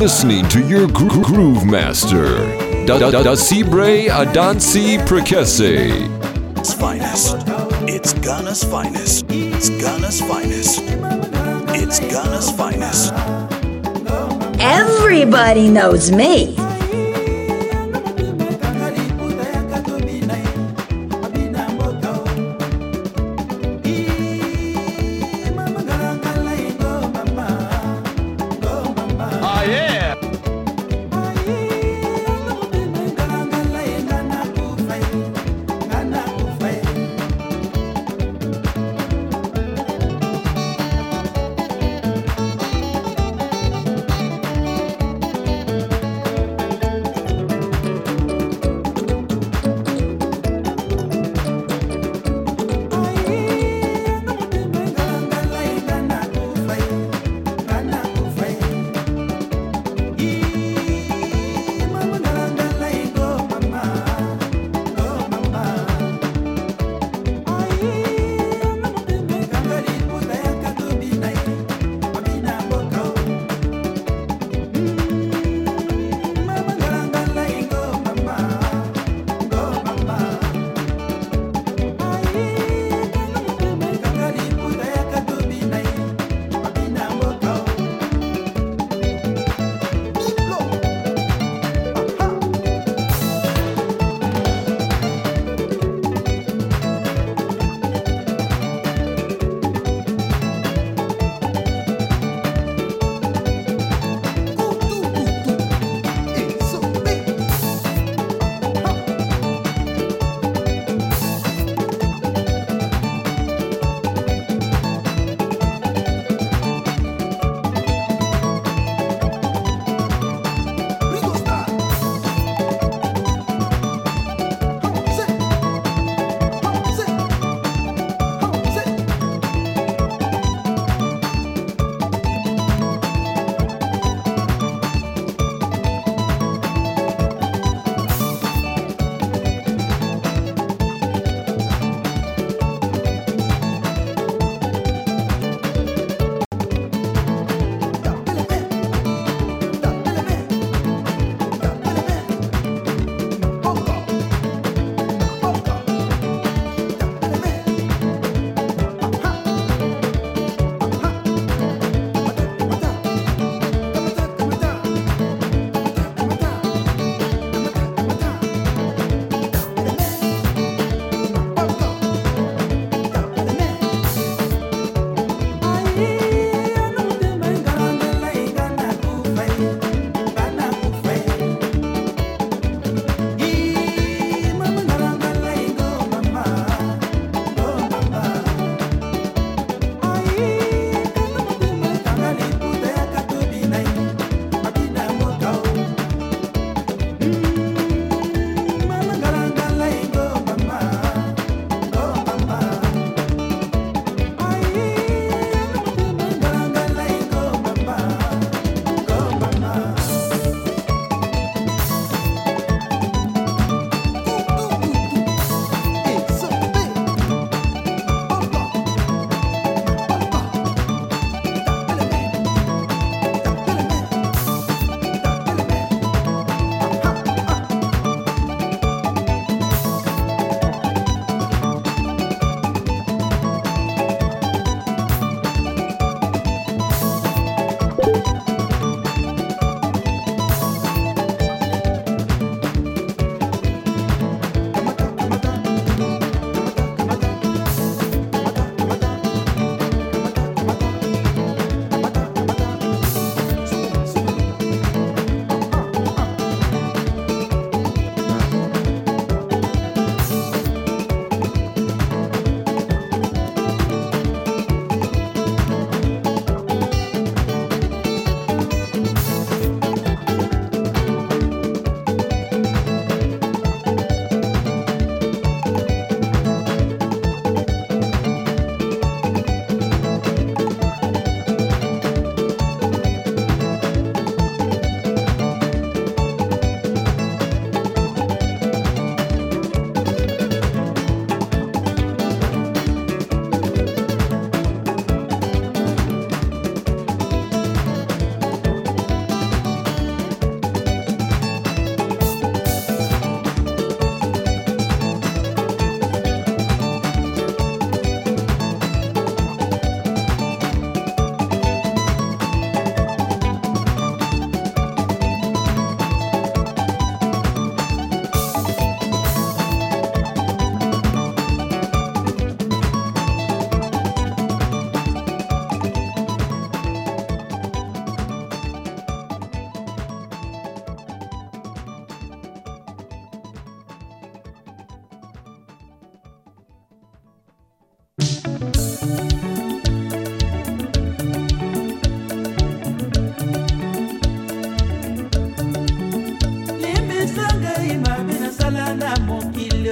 Listening to your gro- groove master, Da Da Da Sibre Adansi Prekese. Ghana's finest. It's Ghana's finest. It's Ghana's finest. It's Ghana's finest. Everybody knows me.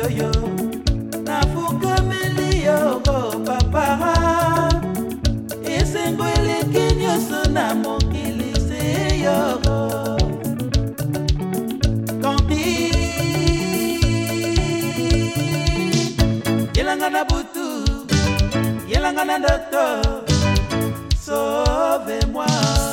Oyo nafukameli yoko papa. Esengo eleki nyonso na mokili se yoko kanti. Yelanga na butu yelanga na ndoto sauve moi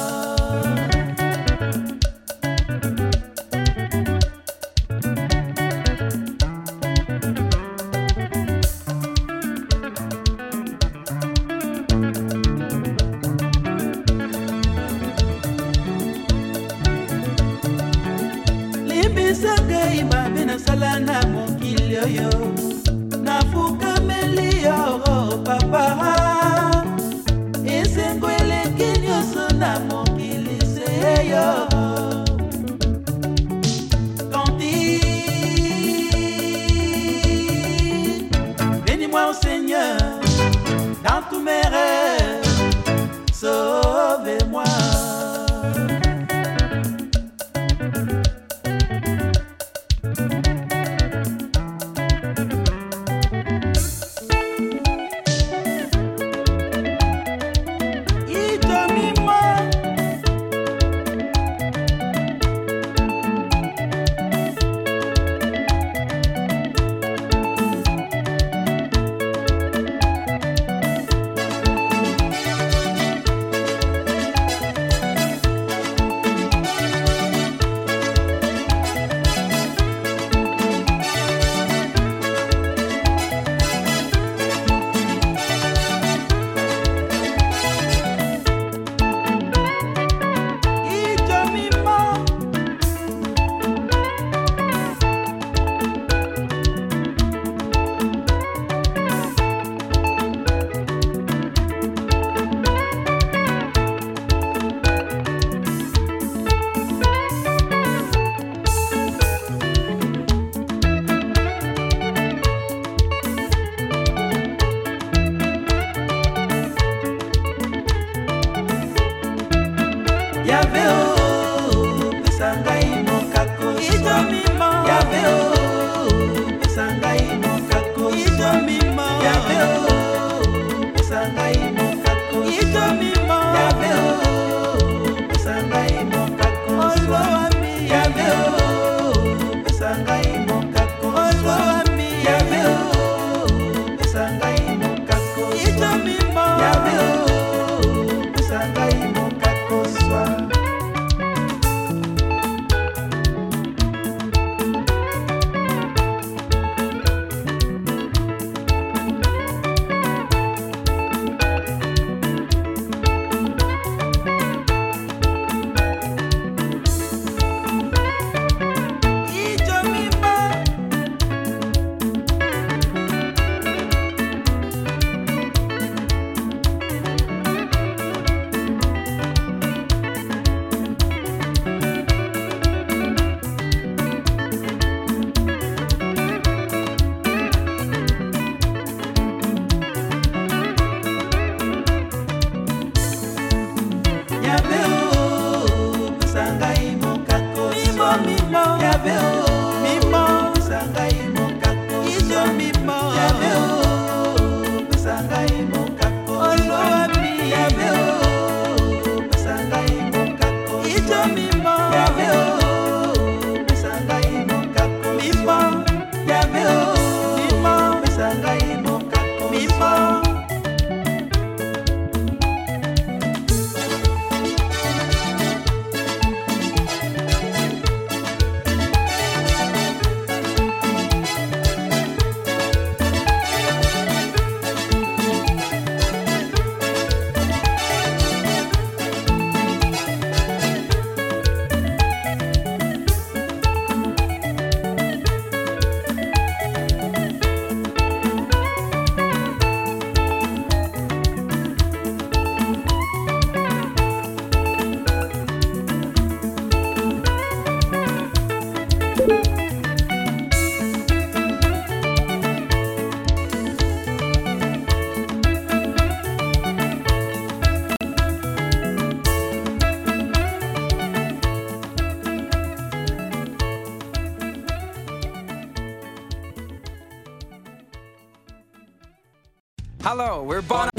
we're Bon.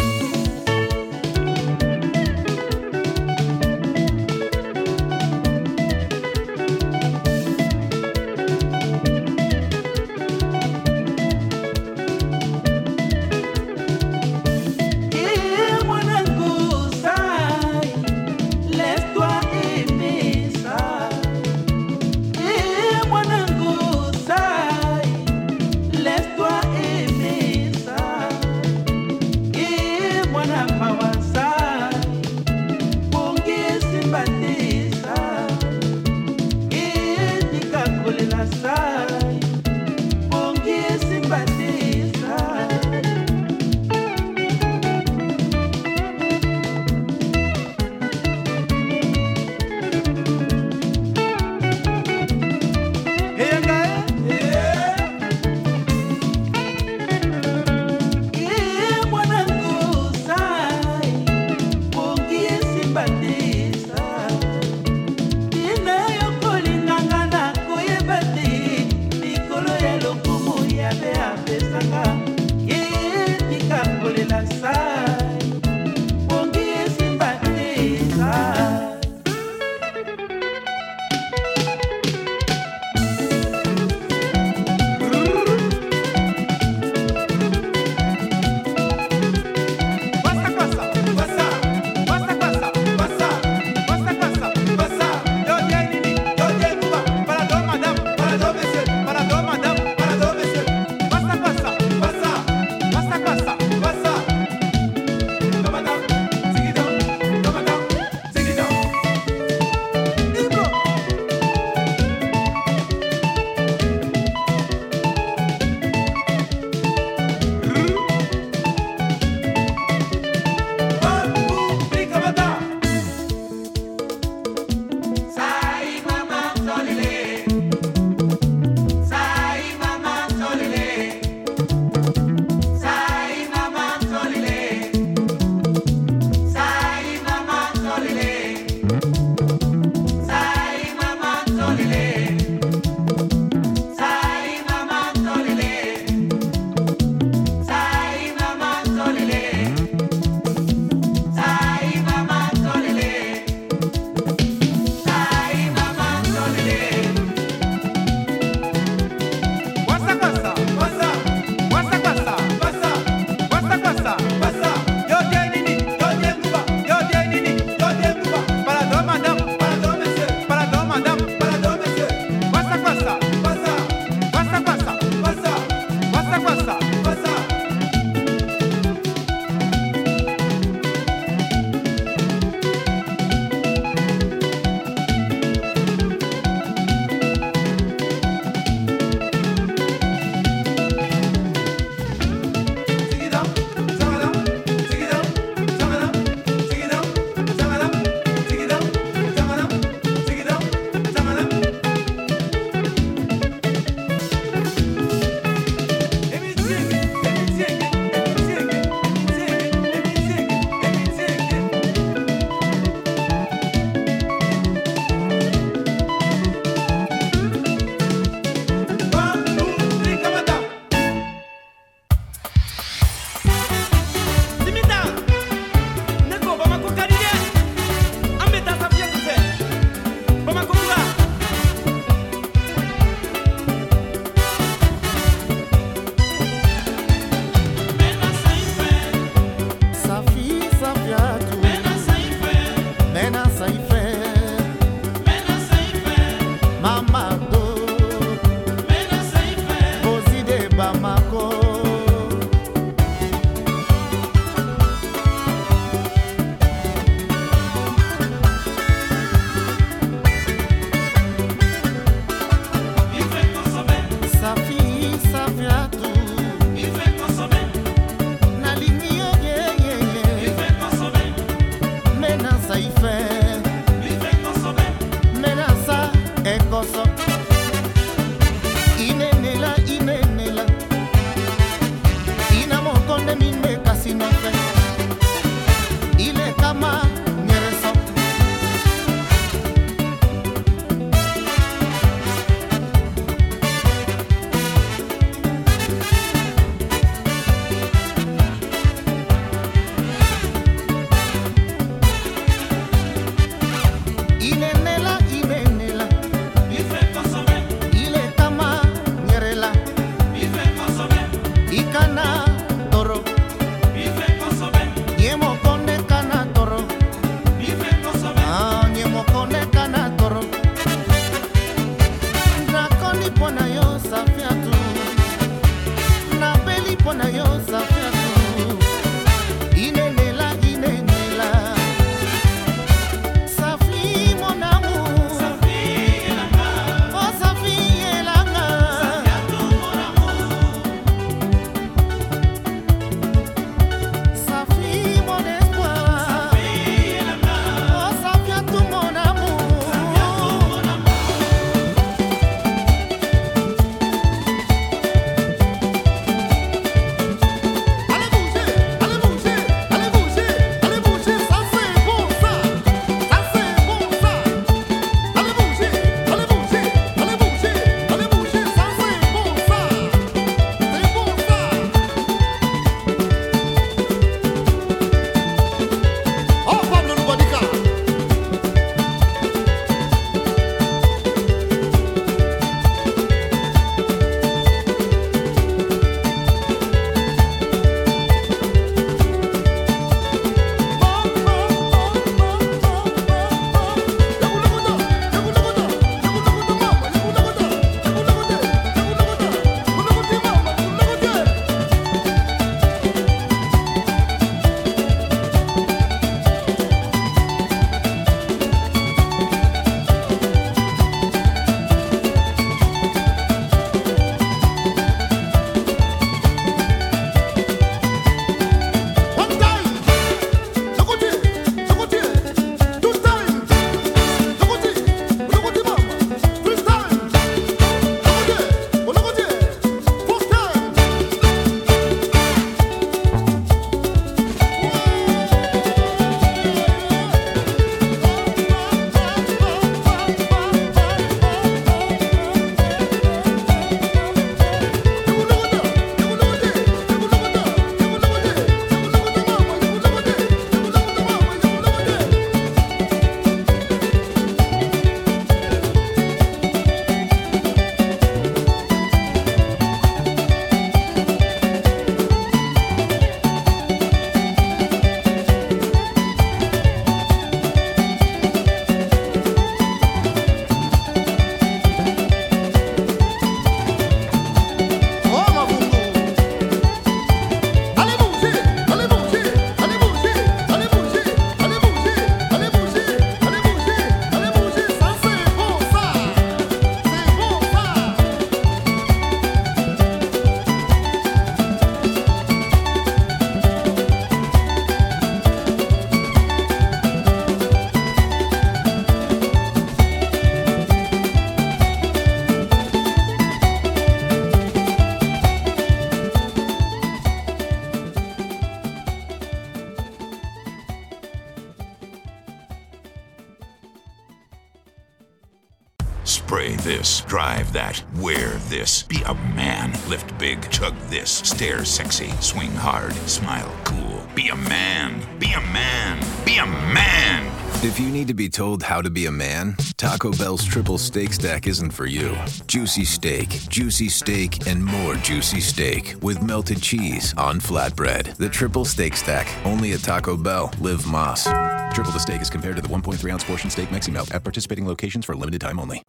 こそ sexy, swing hard, smile cool. Be a man. Be a man. Be a man. If you need to be told how to be a man, Taco Bell's triple steak stack isn't for you. Juicy steak, juicy steak, and more juicy steak with melted cheese on flatbread. The triple steak stack, only at Taco Bell. Live Más. Triple the steak is compared to the 1.3 ounce portion steak Mexi Melt at participating locations for a limited time only.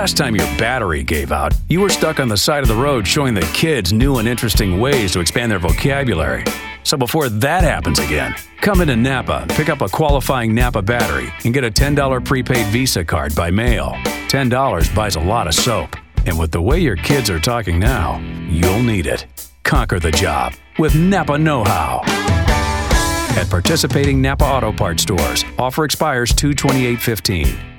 Last time your battery gave out, you were stuck on the side of the road showing the kids new and interesting ways to expand their vocabulary. So before that happens again, come into Napa, pick up a qualifying Napa battery, and get a $10 prepaid Visa card by mail. $10 buys a lot of soap. And with the way your kids are talking now, you'll need it. Conquer the job with Napa Know How. At participating Napa Auto Parts stores, offer expires 22815.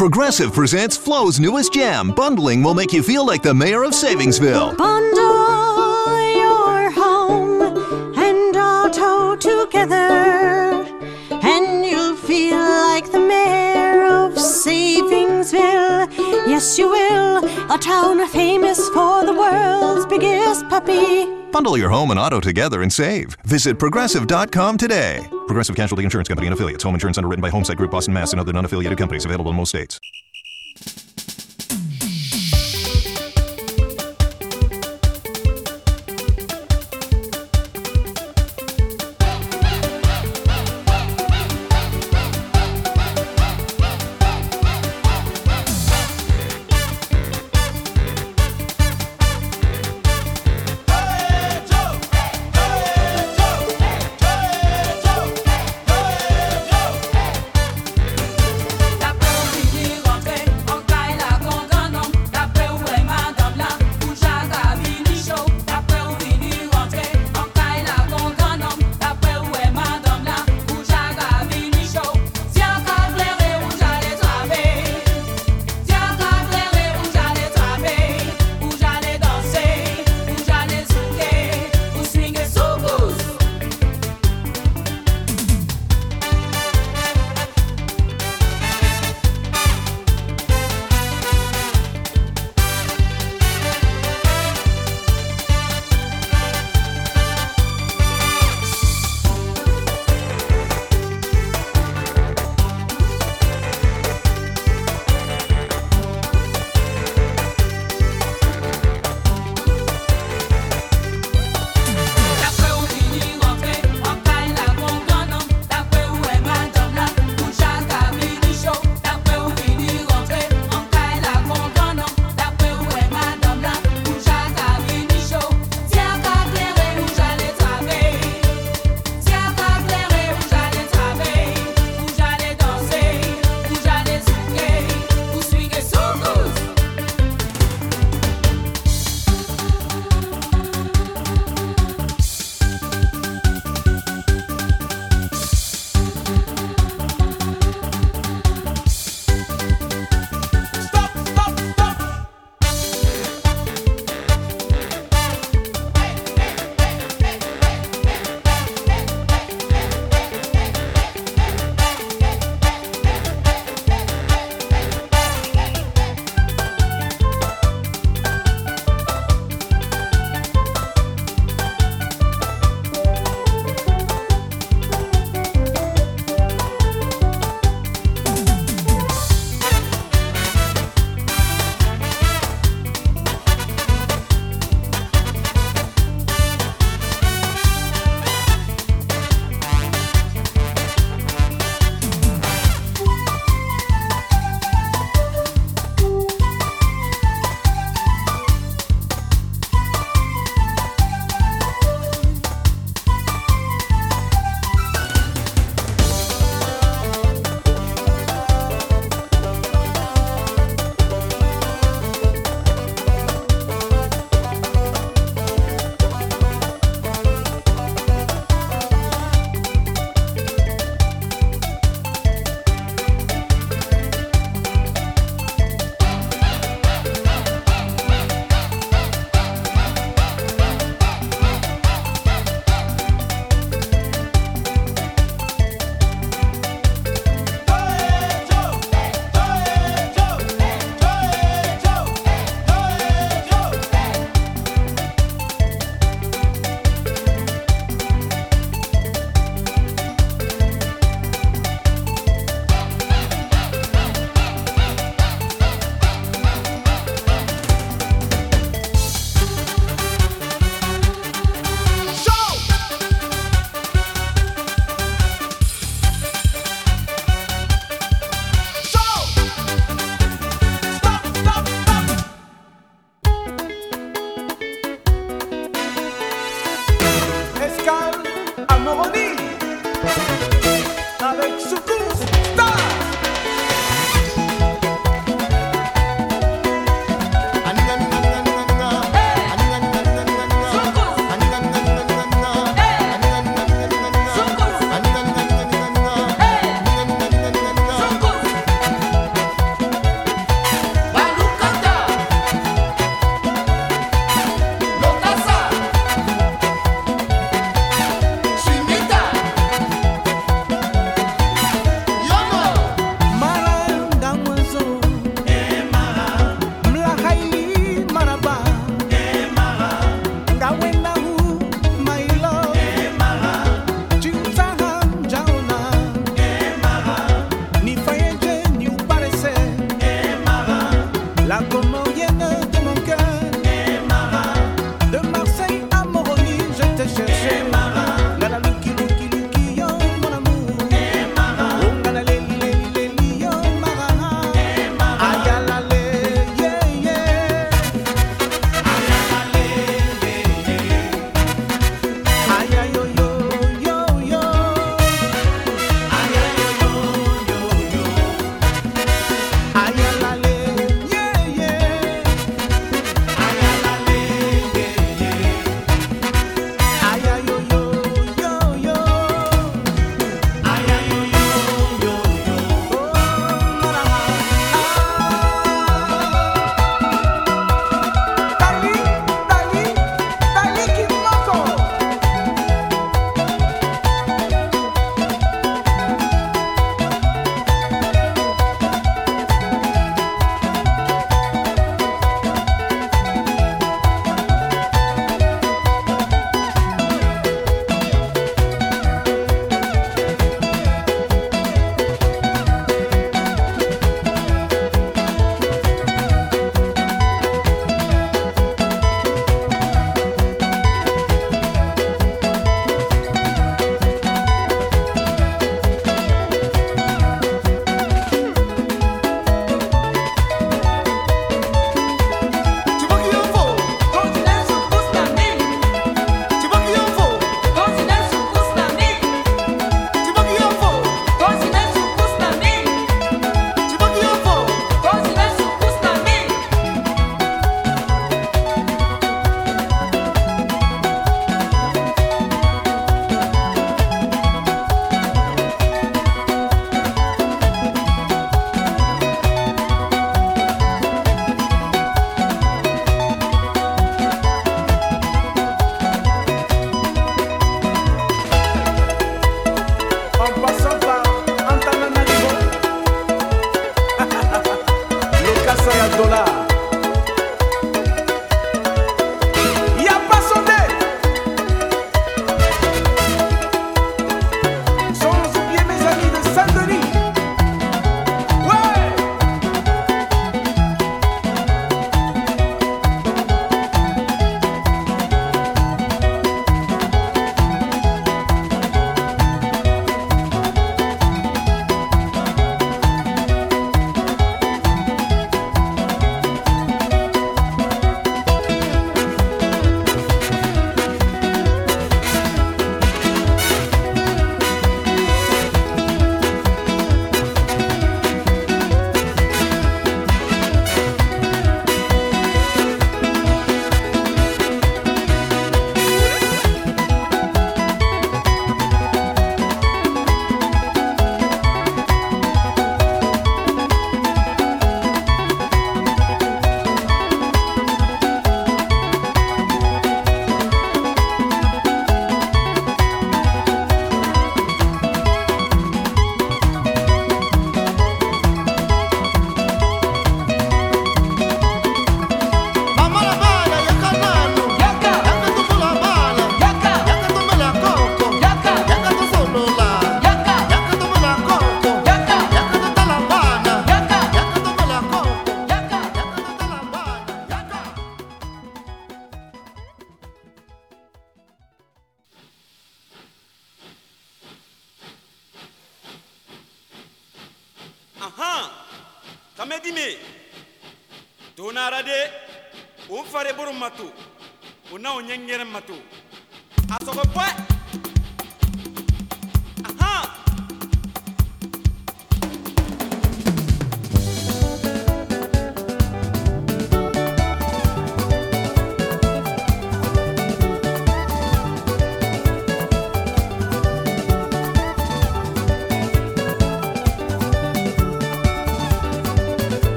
Progressive presents Flo's newest jam. Bundling will make you feel like the mayor of Savingsville. Bundle your home and auto together, and you'll feel like the mayor of Savingsville. Yes, you will. A town famous for the world's biggest puppy. Bundle your home and auto together and save. Visit progressive.com today. Progressive Casualty Insurance Company and affiliates. Home insurance underwritten by Homesite Group, Boston, Mass, and other non-affiliated companies. Available in most states. la toma